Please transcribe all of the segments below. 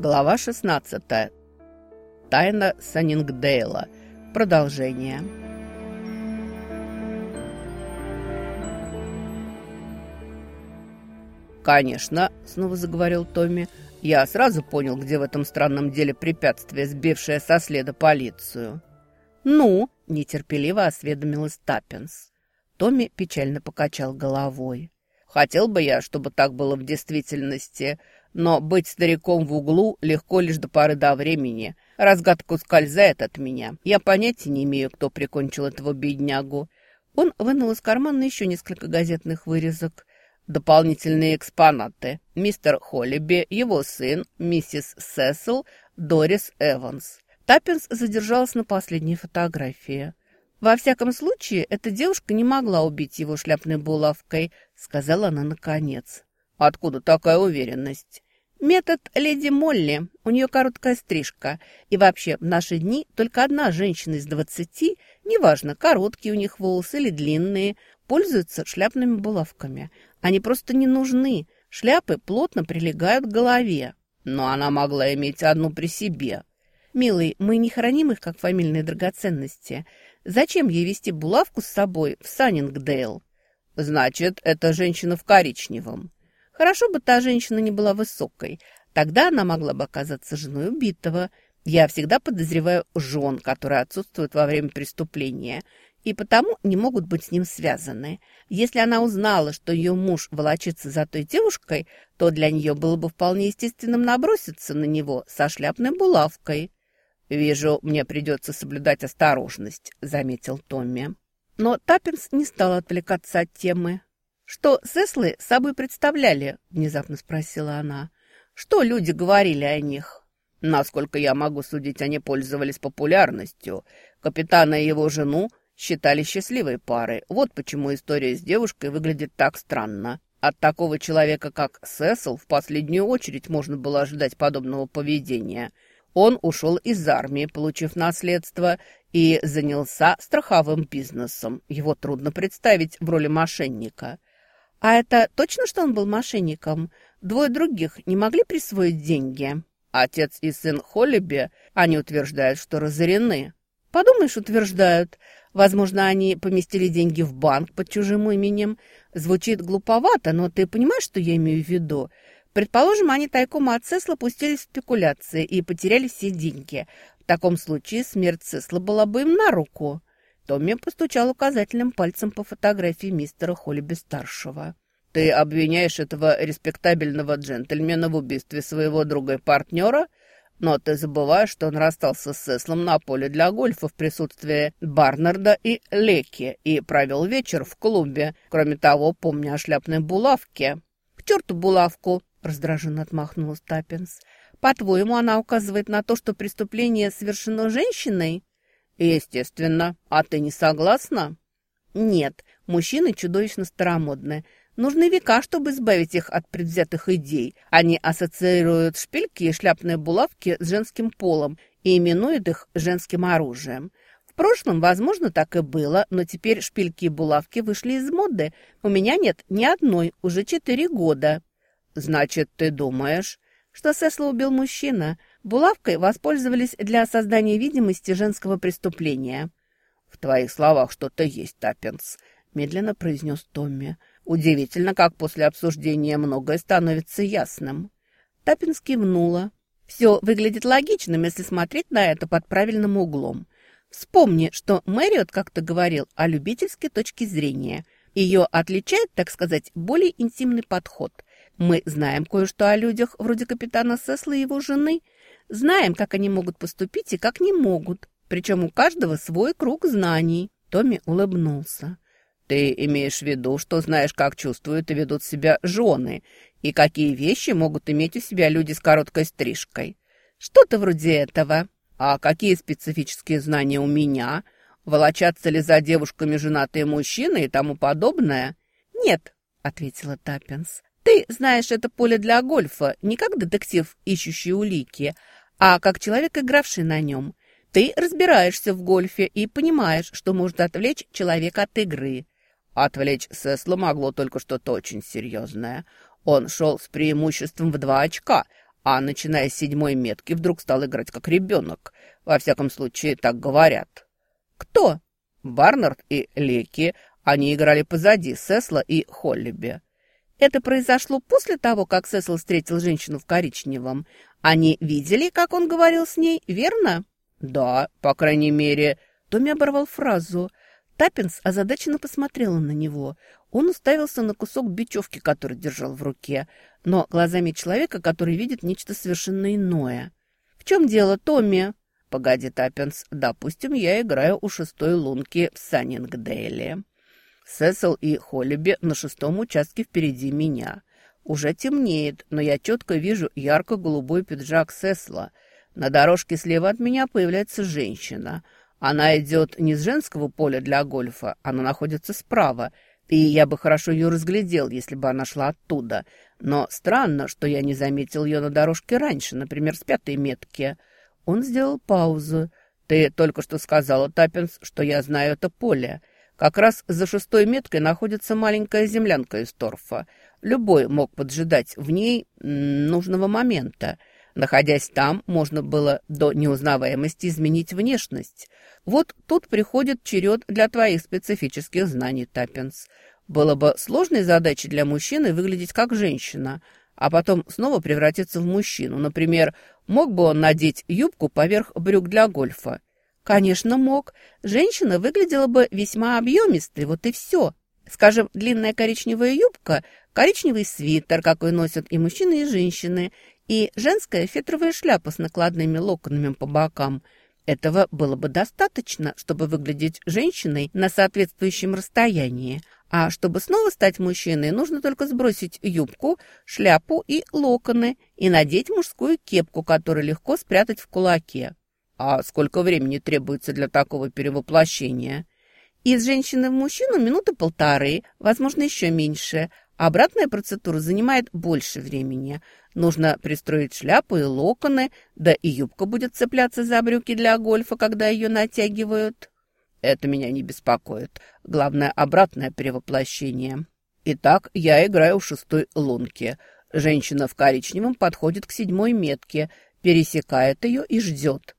Глава 16. Тайна Саннингдейла. Продолжение. «Конечно», — снова заговорил Томми, — «я сразу понял, где в этом странном деле препятствие, сбившее со следа полицию». «Ну?» — нетерпеливо осведомилась Таппинс. Томми печально покачал головой. «Хотел бы я, чтобы так было в действительности, но быть стариком в углу легко лишь до поры до времени. Разгадка ускользает от меня. Я понятия не имею, кто прикончил этого беднягу. Он вынул из кармана еще несколько газетных вырезок. Дополнительные экспонаты. Мистер Холлиби, его сын, миссис Сесил, Дорис Эванс. Таппинс задержалась на последней фотографии. «Во всяком случае, эта девушка не могла убить его шляпной булавкой», — сказала она наконец. Откуда такая уверенность? Метод леди Молли. У нее короткая стрижка. И вообще, в наши дни только одна женщина из двадцати, неважно, короткие у них волосы или длинные, пользуются шляпными булавками. Они просто не нужны. Шляпы плотно прилегают к голове. Но она могла иметь одну при себе. «Милый, мы не храним их как фамильные драгоценности. Зачем ей вести булавку с собой в Саннингдейл?» «Значит, это женщина в коричневом». Хорошо бы та женщина не была высокой. Тогда она могла бы оказаться женой убитого. Я всегда подозреваю жен, которые отсутствуют во время преступления, и потому не могут быть с ним связаны. Если она узнала, что ее муж волочится за той девушкой, то для нее было бы вполне естественным наброситься на него со шляпной булавкой. «Вижу, мне придется соблюдать осторожность», — заметил Томми. Но Таппинс не стал отвлекаться от темы. «Что Сеслы собой представляли?» – внезапно спросила она. «Что люди говорили о них?» «Насколько я могу судить, они пользовались популярностью. Капитана и его жену считали счастливой парой. Вот почему история с девушкой выглядит так странно. От такого человека, как Сесл, в последнюю очередь можно было ожидать подобного поведения. Он ушел из армии, получив наследство, и занялся страховым бизнесом. Его трудно представить в роли мошенника». «А это точно, что он был мошенником? Двое других не могли присвоить деньги?» «Отец и сын Холлиби, они утверждают, что разорены». «Подумаешь, утверждают. Возможно, они поместили деньги в банк под чужим именем. Звучит глуповато, но ты понимаешь, что я имею в виду?» Предположим, они тайком от Сесла пустились в спекуляции и потеряли все деньги. В таком случае смерть Сесла была бы им на руку. Томми постучал указательным пальцем по фотографии мистера Холлиби-старшего. «Ты обвиняешь этого респектабельного джентльмена в убийстве своего друга и партнера?» Но ты забываешь, что он расстался с Сеслом на поле для гольфа в присутствии Барнарда и Леки и провел вечер в клубе. Кроме того, помня о шляпной булавке. «К черту булавку!» — раздраженно отмахнулась Таппинс. «По-твоему, она указывает на то, что преступление совершено женщиной?» «Естественно. А ты не согласна?» «Нет, мужчины чудовищно старомодны. Нужны века, чтобы избавить их от предвзятых идей. Они ассоциируют шпильки и шляпные булавки с женским полом и именуют их женским оружием. В прошлом, возможно, так и было, но теперь шпильки и булавки вышли из моды. У меня нет ни одной, уже четыре года». «Значит, ты думаешь...» что Сессла убил мужчина. Булавкой воспользовались для создания видимости женского преступления. «В твоих словах что-то есть, Таппенс», — медленно произнес Томми. «Удивительно, как после обсуждения многое становится ясным». Таппенс кивнула. «Все выглядит логичным, если смотреть на это под правильным углом. Вспомни, что Мэриот как-то говорил о любительской точке зрения. Ее отличает, так сказать, более интимный подход. Мы знаем кое-что о людях, вроде капитана Сесла и его жены, знаем, как они могут поступить и как не могут. Причем у каждого свой круг знаний. Томми улыбнулся. Ты имеешь в виду, что знаешь, как чувствуют и ведут себя жены, и какие вещи могут иметь у себя люди с короткой стрижкой. Что-то вроде этого. А какие специфические знания у меня? Волочатся ли за девушками женатые мужчины и тому подобное? Нет, ответила Таппинс. Ты знаешь это поле для гольфа не как детектив, ищущий улики, а как человек, игравший на нем. Ты разбираешься в гольфе и понимаешь, что может отвлечь человека от игры. Отвлечь Сесла могло только что-то очень серьезное. Он шел с преимуществом в два очка, а начиная с седьмой метки вдруг стал играть как ребенок. Во всяком случае, так говорят. Кто? Барнард и Леки. Они играли позади Сесла и Холлиби. Это произошло после того, как Сесл встретил женщину в коричневом. Они видели, как он говорил с ней, верно? Да, по крайней мере. Томми оборвал фразу. Таппинс озадаченно посмотрела на него. Он уставился на кусок бечевки, который держал в руке, но глазами человека, который видит нечто совершенно иное. «В чем дело, Томми?» «Погоди, Таппинс, допустим, я играю у шестой лунки в Саннингдейле. Сесил и Холлиби на шестом участке впереди меня. Уже темнеет, но я четко вижу ярко-голубой пиджак Сесла. На дорожке слева от меня появляется женщина. Она идет не с женского поля для гольфа, она находится справа, и я бы хорошо ее разглядел, если бы она шла оттуда. Но странно, что я не заметил ее на дорожке раньше, например, с пятой метки. Он сделал паузу. «Ты только что сказала, Таппинс, что я знаю это поле. Как раз за шестой меткой находится маленькая землянка из торфа. Любой мог поджидать в ней нужного момента. Находясь там, можно было до неузнаваемости изменить внешность. Вот тут приходит черед для твоих специфических знаний, Таппинс. Было бы сложной задачей для мужчины выглядеть как женщина, а потом снова превратиться в мужчину. Например, мог бы он надеть юбку поверх брюк для гольфа? Конечно, мог. Женщина выглядела бы весьма объемистой, вот и все. Скажем, длинная коричневая юбка, коричневый свитер, какой носят и мужчины, и женщины, и женская фетровая шляпа с накладными локонами по бокам. Этого было бы достаточно, чтобы выглядеть женщиной на соответствующем расстоянии. А чтобы снова стать мужчиной, нужно только сбросить юбку, шляпу и локоны и надеть мужскую кепку, которую легко спрятать в кулаке. А сколько времени требуется для такого перевоплощения? Из женщины в мужчину минуты полторы, возможно, еще меньше. Обратная процедура занимает больше времени. Нужно пристроить шляпу и локоны, да и юбка будет цепляться за брюки для гольфа, когда ее натягивают. Это меня не беспокоит. Главное, обратное перевоплощение. Итак, я играю в шестой лунке. Женщина в коричневом подходит к седьмой метке, пересекает ее и ждет.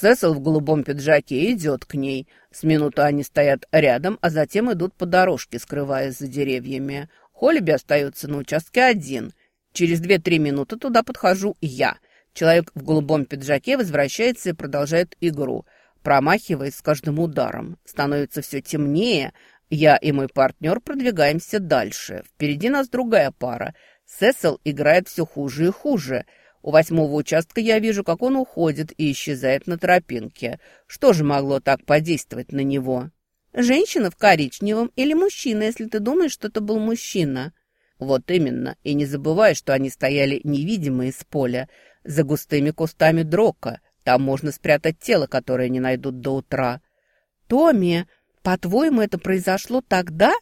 Сесил в голубом пиджаке идет к ней. С минуты они стоят рядом, а затем идут по дорожке, скрываясь за деревьями. Холлиби остается на участке один — Через две-три минуты туда подхожу я. Человек в голубом пиджаке возвращается и продолжает игру, промахиваясь с каждым ударом. Становится все темнее. Я и мой партнер продвигаемся дальше. Впереди нас другая пара. Сесил играет все хуже и хуже. У восьмого участка я вижу, как он уходит и исчезает на тропинке. Что же могло так подействовать на него? Женщина в коричневом или мужчина, если ты думаешь, что это был мужчина? Вот именно. И не забывай, что они стояли невидимые с поля, за густыми кустами дрока. Там можно спрятать тело, которое не найдут до утра. Томми, по-твоему, это произошло тогда?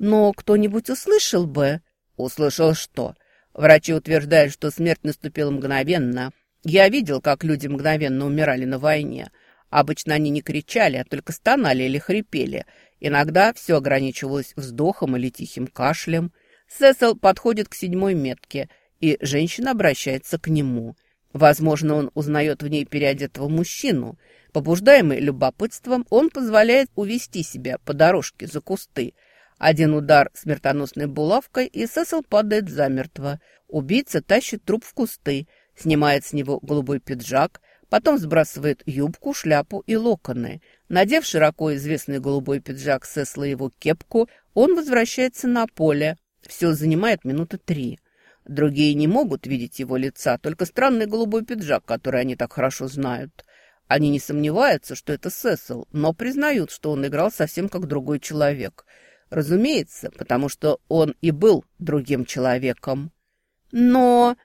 Но кто-нибудь услышал бы? Услышал что? Врачи утверждают, что смерть наступила мгновенно. Я видел, как люди мгновенно умирали на войне. Обычно они не кричали, а только стонали или хрипели. Иногда все ограничивалось вздохом или тихим кашлем. Сесил подходит к седьмой метке, и женщина обращается к нему. Возможно, он узнает в ней переодетого мужчину. Побуждаемый любопытством, он позволяет увести себя по дорожке за кусты. Один удар смертоносной булавкой, и Сесил падает замертво. Убийца тащит труп в кусты, снимает с него голубой пиджак, потом сбрасывает юбку, шляпу и локоны. Надев широко известный голубой пиджак Сесла и его кепку, он возвращается на поле, все занимает минуты три. Другие не могут видеть его лица, только странный голубой пиджак, который они так хорошо знают. Они не сомневаются, что это Сесил, но признают, что он играл совсем как другой человек. Разумеется, потому что он и был другим человеком. Но...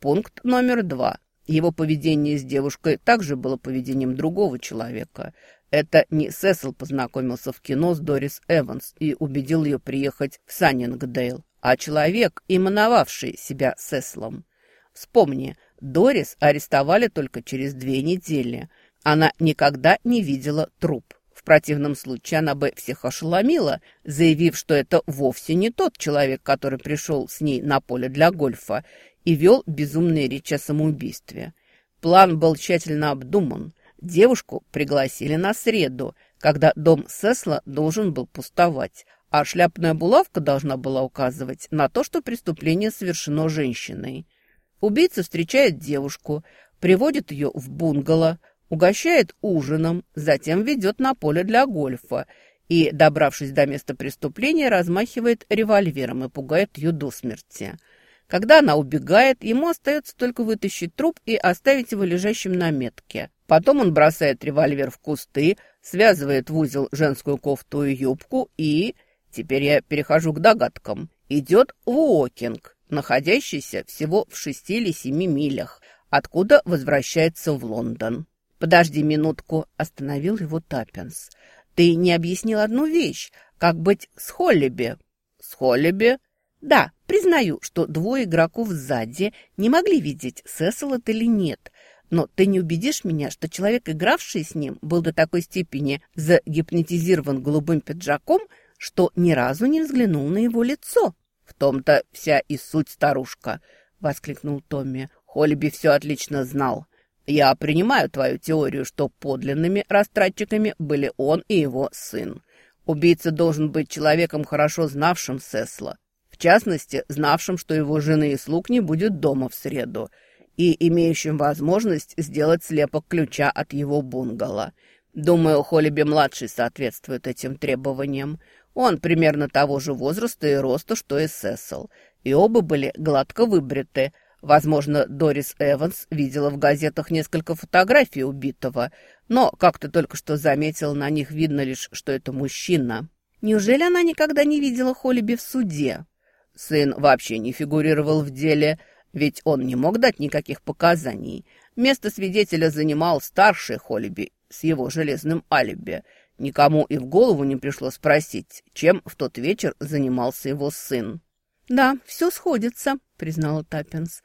Пункт номер два. Его поведение с девушкой также было поведением другого человека. Это не Сесил познакомился в кино с Дорис Эванс и убедил ее приехать в Саннингдейл а человек, именовавший себя Сеслом. Вспомни, Дорис арестовали только через две недели. Она никогда не видела труп. Противном случае она бы всех ошеломила, заявив, что это вовсе не тот человек, который пришел с ней на поле для гольфа и вел безумные речи о самоубийстве. План был тщательно обдуман. Девушку пригласили на среду, когда дом Сесла должен был пустовать, а шляпная булавка должна была указывать на то, что преступление совершено женщиной. Убийца встречает девушку, приводит ее в бунгало, угощает ужином, затем ведет на поле для гольфа и, добравшись до места преступления, размахивает револьвером и пугает ее до смерти. Когда она убегает, ему остается только вытащить труп и оставить его лежащим на метке. Потом он бросает револьвер в кусты, связывает в узел женскую кофту и юбку и... Теперь я перехожу к догадкам. Идет в Уокинг, находящийся всего в шести или семи милях, откуда возвращается в Лондон. «Подожди минутку», — остановил его Таппинс. «Ты не объяснил одну вещь. Как быть с Холлиби?» «С Холлиби?» «Да, признаю, что двое игроков сзади не могли видеть, Сесил это или нет. Но ты не убедишь меня, что человек, игравший с ним, был до такой степени загипнотизирован голубым пиджаком, что ни разу не взглянул на его лицо». «В том-то вся и суть старушка», — воскликнул Томми. «Холлиби все отлично знал». Я принимаю твою теорию, что подлинными растратчиками были он и его сын. Убийца должен быть человеком, хорошо знавшим Сесла. В частности, знавшим, что его жены и слуг не будет дома в среду, и имеющим возможность сделать слепок ключа от его бунгало. Думаю, Холлиби-младший соответствует этим требованиям. Он примерно того же возраста и роста, что и Сесл, и оба были гладко выбриты – Возможно, Дорис Эванс видела в газетах несколько фотографий убитого, но, как ты только что заметил, на них видно лишь, что это мужчина. Неужели она никогда не видела Холлиби в суде? Сын вообще не фигурировал в деле, ведь он не мог дать никаких показаний. Место свидетеля занимал старший Холлиби с его железным алиби. Никому и в голову не пришло спросить, чем в тот вечер занимался его сын. «Да, все сходится», — признала Таппинс.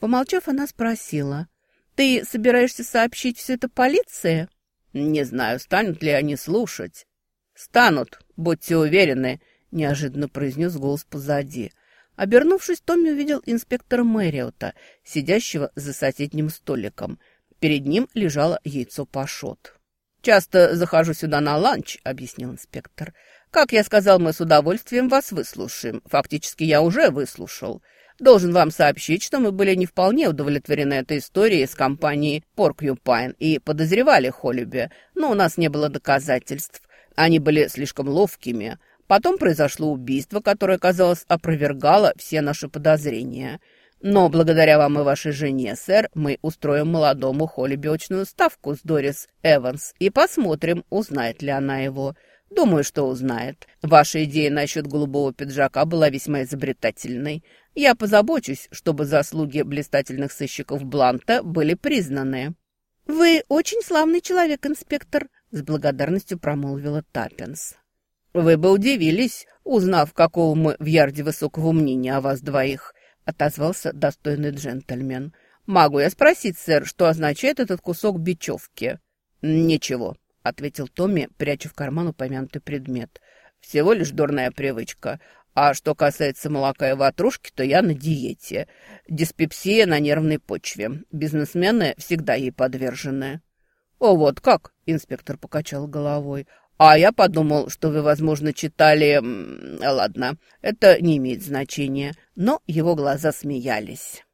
Помолчав, она спросила. «Ты собираешься сообщить все это полиции?» «Не знаю, станут ли они слушать». «Станут, будьте уверены», — неожиданно произнес голос позади. Обернувшись, Томми увидел инспектора Мэриота, сидящего за соседним столиком. Перед ним лежало яйцо пашот. «Часто захожу сюда на ланч», — объяснил инспектор. Как я сказал, мы с удовольствием вас выслушаем. Фактически я уже выслушал. Должен вам сообщить, что мы были не вполне удовлетворены этой историей с компанией Porcupine и подозревали Холлиби, но у нас не было доказательств. Они были слишком ловкими. Потом произошло убийство, которое, казалось, опровергало все наши подозрения. Но благодаря вам и вашей жене, сэр, мы устроим молодому Холлиби очную ставку с Дорис Эванс и посмотрим, узнает ли она его. Думаю, что узнает. Ваша идея насчет голубого пиджака была весьма изобретательной. Я позабочусь, чтобы заслуги блистательных сыщиков Бланта были признаны». «Вы очень славный человек, инспектор», — с благодарностью промолвила Таппинс. «Вы бы удивились, узнав, какого мы в ярде высокого мнения о вас двоих», — отозвался достойный джентльмен. «Могу я спросить, сэр, что означает этот кусок бечевки?» «Ничего», ответил Томми, пряча в карман упомянутый предмет. «Всего лишь дурная привычка. А что касается молока и ватрушки, то я на диете. Диспепсия на нервной почве. Бизнесмены всегда ей подвержены». «О, вот как!» — инспектор покачал головой. «А я подумал, что вы, возможно, читали... Ладно, это не имеет значения». Но его глаза смеялись.